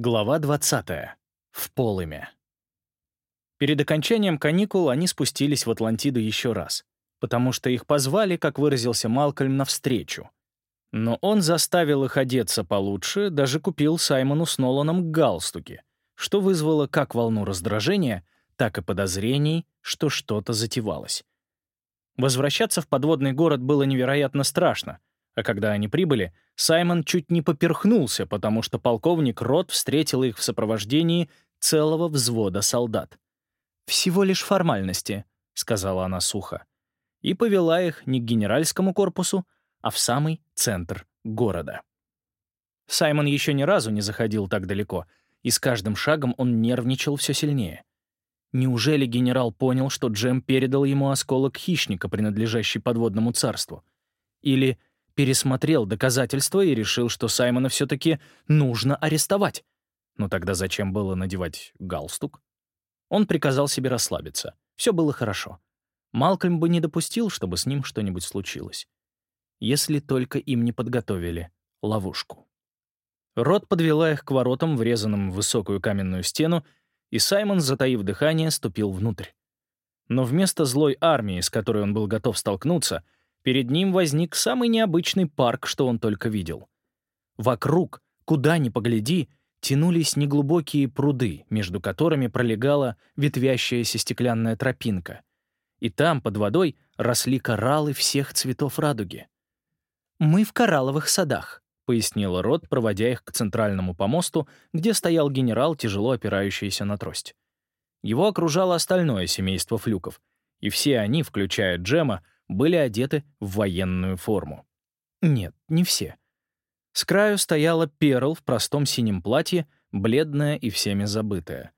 Глава 20. В полыми. Перед окончанием каникул они спустились в Атлантиду еще раз, потому что их позвали, как выразился Малкольм, навстречу. Но он заставил их одеться получше, даже купил Саймону с Ноланом галстуки, что вызвало как волну раздражения, так и подозрений, что что-то затевалось. Возвращаться в подводный город было невероятно страшно, а когда они прибыли, Саймон чуть не поперхнулся, потому что полковник Рот встретил их в сопровождении целого взвода солдат. «Всего лишь формальности», — сказала она сухо, и повела их не к генеральскому корпусу, а в самый центр города. Саймон еще ни разу не заходил так далеко, и с каждым шагом он нервничал все сильнее. Неужели генерал понял, что Джем передал ему осколок хищника, принадлежащий подводному царству? Или пересмотрел доказательства и решил, что Саймона все-таки нужно арестовать. Но тогда зачем было надевать галстук? Он приказал себе расслабиться. Все было хорошо. Малкольм бы не допустил, чтобы с ним что-нибудь случилось. Если только им не подготовили ловушку. Рот подвела их к воротам, врезанным в высокую каменную стену, и Саймон, затаив дыхание, ступил внутрь. Но вместо злой армии, с которой он был готов столкнуться, — перед ним возник самый необычный парк, что он только видел. Вокруг, куда ни погляди, тянулись неглубокие пруды, между которыми пролегала ветвящаяся стеклянная тропинка. И там, под водой, росли кораллы всех цветов радуги. «Мы в коралловых садах», — пояснила Рот, проводя их к центральному помосту, где стоял генерал, тяжело опирающийся на трость. Его окружало остальное семейство флюков, и все они, включая Джема, были одеты в военную форму. Нет, не все. С краю стояла Перл в простом синем платье, бледная и всеми забытая.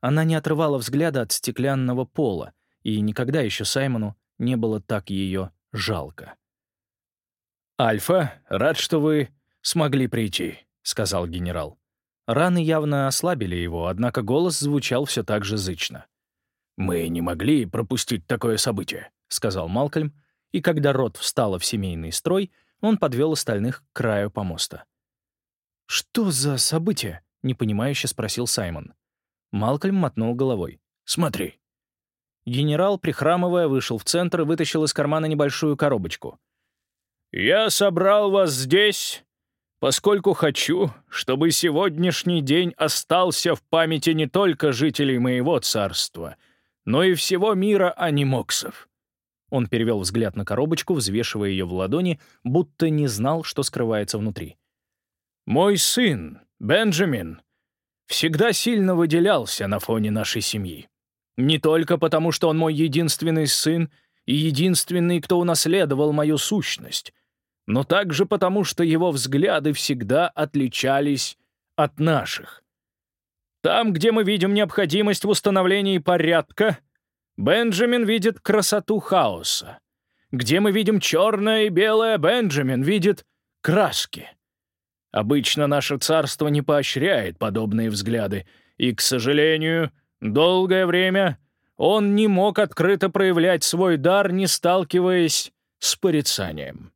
Она не отрывала взгляда от стеклянного пола, и никогда еще Саймону не было так ее жалко. «Альфа, рад, что вы смогли прийти», — сказал генерал. Раны явно ослабили его, однако голос звучал все так же зычно. «Мы не могли пропустить такое событие. — сказал Малкольм, и когда Рот встала в семейный строй, он подвел остальных к краю помоста. «Что за событие?» — непонимающе спросил Саймон. Малкольм мотнул головой. «Смотри». Генерал, прихрамывая, вышел в центр и вытащил из кармана небольшую коробочку. «Я собрал вас здесь, поскольку хочу, чтобы сегодняшний день остался в памяти не только жителей моего царства, но и всего мира анимоксов. Он перевел взгляд на коробочку, взвешивая ее в ладони, будто не знал, что скрывается внутри. «Мой сын, Бенджамин, всегда сильно выделялся на фоне нашей семьи. Не только потому, что он мой единственный сын и единственный, кто унаследовал мою сущность, но также потому, что его взгляды всегда отличались от наших. Там, где мы видим необходимость в установлении порядка, Бенджамин видит красоту хаоса. Где мы видим черное и белое, Бенджамин видит краски. Обычно наше царство не поощряет подобные взгляды, и, к сожалению, долгое время он не мог открыто проявлять свой дар, не сталкиваясь с порицанием.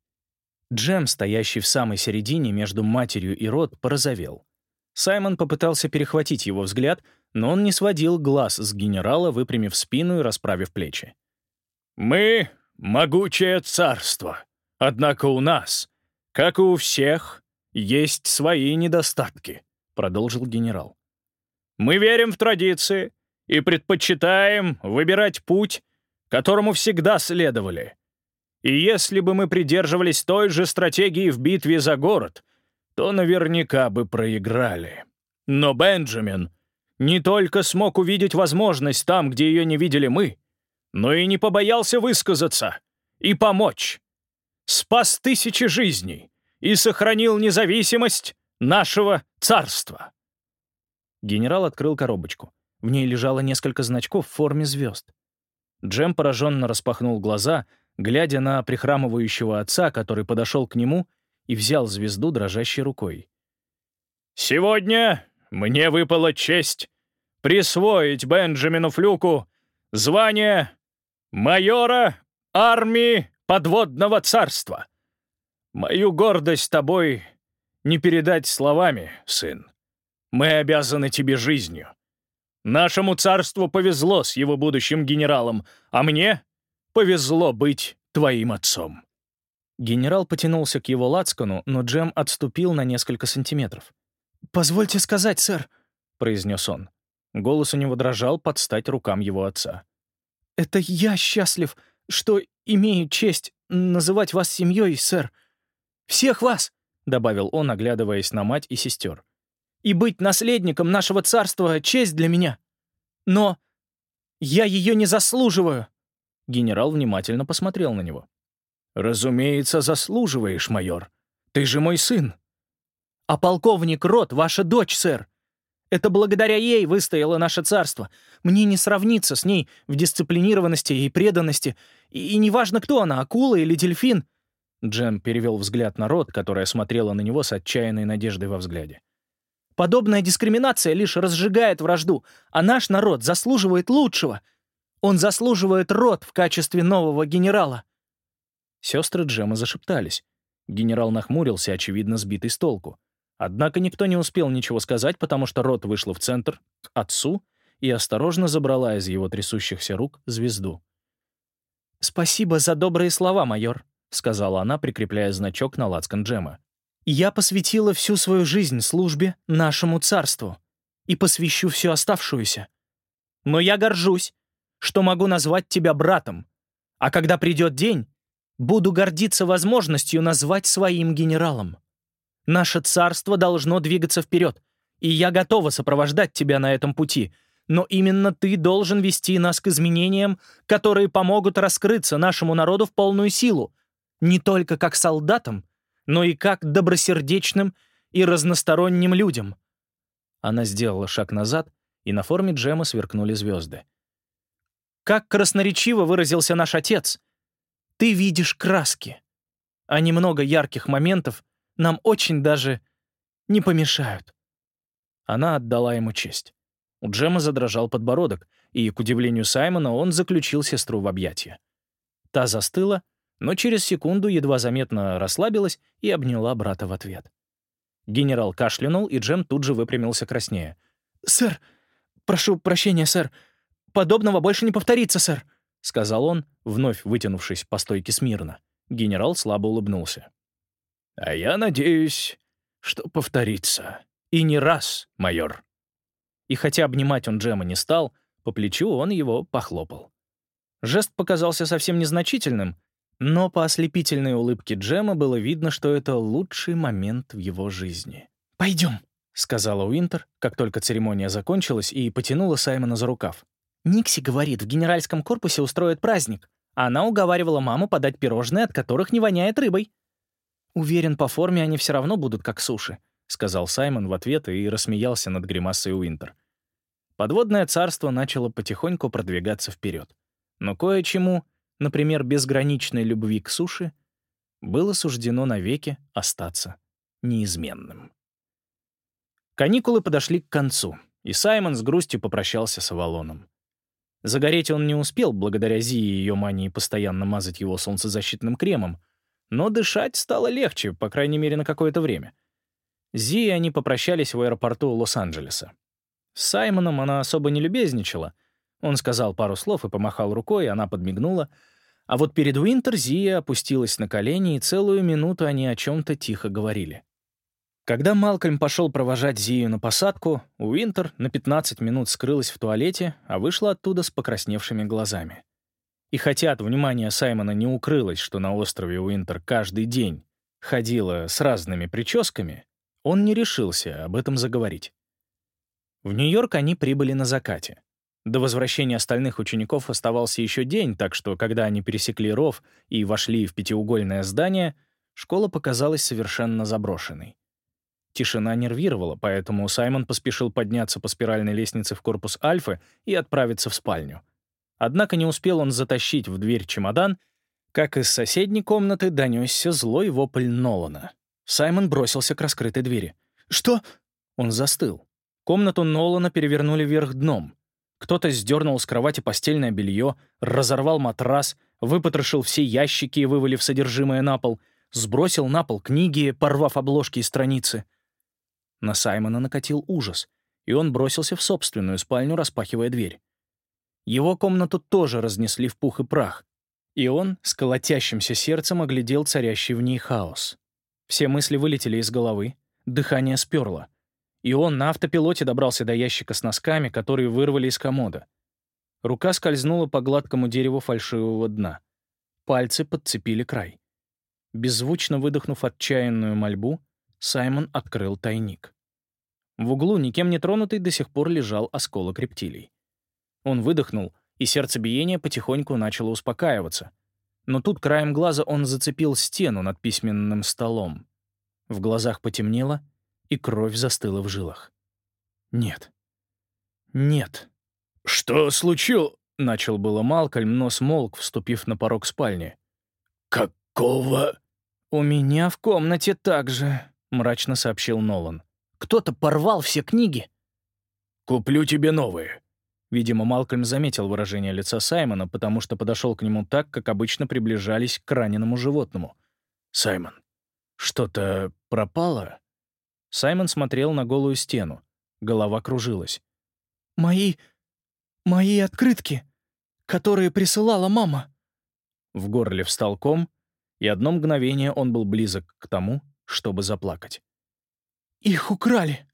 Джем, стоящий в самой середине между матерью и рот, порозовел. Саймон попытался перехватить его взгляд, но он не сводил глаз с генерала, выпрямив спину и расправив плечи. «Мы — могучее царство. Однако у нас, как и у всех, есть свои недостатки», — продолжил генерал. «Мы верим в традиции и предпочитаем выбирать путь, которому всегда следовали. И если бы мы придерживались той же стратегии в битве за город, то наверняка бы проиграли. Но Бенджамин не только смог увидеть возможность там, где ее не видели мы, но и не побоялся высказаться и помочь. Спас тысячи жизней и сохранил независимость нашего царства. Генерал открыл коробочку. В ней лежало несколько значков в форме звезд. Джем пораженно распахнул глаза, глядя на прихрамывающего отца, который подошел к нему и взял звезду дрожащей рукой. «Сегодня мне выпала честь присвоить Бенджамину Флюку звание майора армии подводного царства. Мою гордость тобой не передать словами, сын. Мы обязаны тебе жизнью. Нашему царству повезло с его будущим генералом, а мне повезло быть твоим отцом». Генерал потянулся к его лацкану, но Джем отступил на несколько сантиметров. «Позвольте сказать, сэр», — произнес он. Голос у него дрожал под стать рукам его отца. «Это я счастлив, что имею честь называть вас семьей, сэр. Всех вас!» — добавил он, оглядываясь на мать и сестер. «И быть наследником нашего царства — честь для меня. Но я ее не заслуживаю!» Генерал внимательно посмотрел на него. «Разумеется, заслуживаешь, майор. Ты же мой сын». «А полковник Рот — ваша дочь, сэр. Это благодаря ей выстояло наше царство. Мне не сравниться с ней в дисциплинированности и преданности. И, и неважно, кто она, акула или дельфин». Джем перевел взгляд на Рот, которая смотрела на него с отчаянной надеждой во взгляде. «Подобная дискриминация лишь разжигает вражду, а наш народ заслуживает лучшего. Он заслуживает Рот в качестве нового генерала». Сестры Джема зашептались. Генерал нахмурился, очевидно, сбитый с толку. Однако никто не успел ничего сказать, потому что Рот вышла в центр, к отцу, и осторожно забрала из его трясущихся рук звезду. «Спасибо за добрые слова, майор», — сказала она, прикрепляя значок на лацкан Джема. «Я посвятила всю свою жизнь службе нашему царству и посвящу всю оставшуюся. Но я горжусь, что могу назвать тебя братом, а когда придет день, Буду гордиться возможностью назвать своим генералом. Наше царство должно двигаться вперед, и я готова сопровождать тебя на этом пути, но именно ты должен вести нас к изменениям, которые помогут раскрыться нашему народу в полную силу, не только как солдатам, но и как добросердечным и разносторонним людям». Она сделала шаг назад, и на форме Джема сверкнули звезды. «Как красноречиво выразился наш отец!» Ты видишь краски, а немного ярких моментов нам очень даже не помешают». Она отдала ему честь. У Джема задрожал подбородок, и, к удивлению Саймона, он заключил сестру в объятия. Та застыла, но через секунду едва заметно расслабилась и обняла брата в ответ. Генерал кашлянул, и Джем тут же выпрямился краснее. «Сэр, прошу прощения, сэр. Подобного больше не повторится, сэр», — сказал он, вновь вытянувшись по стойке смирно. Генерал слабо улыбнулся. «А я надеюсь, что повторится. И не раз, майор». И хотя обнимать он Джема не стал, по плечу он его похлопал. Жест показался совсем незначительным, но по ослепительной улыбке Джема было видно, что это лучший момент в его жизни. «Пойдем», — сказала Уинтер, как только церемония закончилась, и потянула Саймона за рукав. Никси говорит, в генеральском корпусе устроят праздник, а она уговаривала маму подать пирожные, от которых не воняет рыбой. «Уверен, по форме они все равно будут как суши», — сказал Саймон в ответ и рассмеялся над гримасой Уинтер. Подводное царство начало потихоньку продвигаться вперед. Но кое-чему, например, безграничной любви к суше, было суждено навеки остаться неизменным. Каникулы подошли к концу, и Саймон с грустью попрощался с Авалоном. Загореть он не успел, благодаря Зи и ее мании постоянно мазать его солнцезащитным кремом, но дышать стало легче, по крайней мере, на какое-то время. Зи и они попрощались в аэропорту Лос-Анджелеса. С Саймоном она особо не любезничала. Он сказал пару слов и помахал рукой, она подмигнула. А вот перед Уинтер Зия опустилась на колени, и целую минуту они о чем-то тихо говорили. Когда Малкольм пошел провожать Зию на посадку, Уинтер на 15 минут скрылась в туалете, а вышла оттуда с покрасневшими глазами. И хотя от внимания Саймона не укрылось, что на острове Уинтер каждый день ходила с разными прическами, он не решился об этом заговорить. В Нью-Йорк они прибыли на закате. До возвращения остальных учеников оставался еще день, так что, когда они пересекли ров и вошли в пятиугольное здание, школа показалась совершенно заброшенной. Тишина нервировала, поэтому Саймон поспешил подняться по спиральной лестнице в корпус Альфы и отправиться в спальню. Однако не успел он затащить в дверь чемодан, как из соседней комнаты донесся злой вопль Нолана. Саймон бросился к раскрытой двери. «Что?» Он застыл. Комнату Нолана перевернули вверх дном. Кто-то сдернул с кровати постельное белье, разорвал матрас, выпотрошил все ящики, вывалив содержимое на пол, сбросил на пол книги, порвав обложки и страницы — На Саймона накатил ужас, и он бросился в собственную спальню, распахивая дверь. Его комнату тоже разнесли в пух и прах, и он с колотящимся сердцем оглядел царящий в ней хаос. Все мысли вылетели из головы, дыхание сперло. И он на автопилоте добрался до ящика с носками, которые вырвали из комода. Рука скользнула по гладкому дереву фальшивого дна. Пальцы подцепили край. Беззвучно выдохнув отчаянную мольбу, Саймон открыл тайник. В углу, никем не тронутый, до сих пор лежал осколок рептилий. Он выдохнул, и сердцебиение потихоньку начало успокаиваться. Но тут краем глаза он зацепил стену над письменным столом. В глазах потемнело, и кровь застыла в жилах. Нет. Нет. «Что случилось?» — начал было Малкольм, но смолк, вступив на порог спальни. «Какого?» «У меня в комнате так же», — мрачно сообщил Нолан. «Кто-то порвал все книги». «Куплю тебе новые». Видимо, Малкольм заметил выражение лица Саймона, потому что подошел к нему так, как обычно приближались к раненому животному. «Саймон, что-то пропало?» Саймон смотрел на голую стену. Голова кружилась. «Мои... мои открытки, которые присылала мама». В горле встал ком, и одно мгновение он был близок к тому, чтобы заплакать. «Их украли!»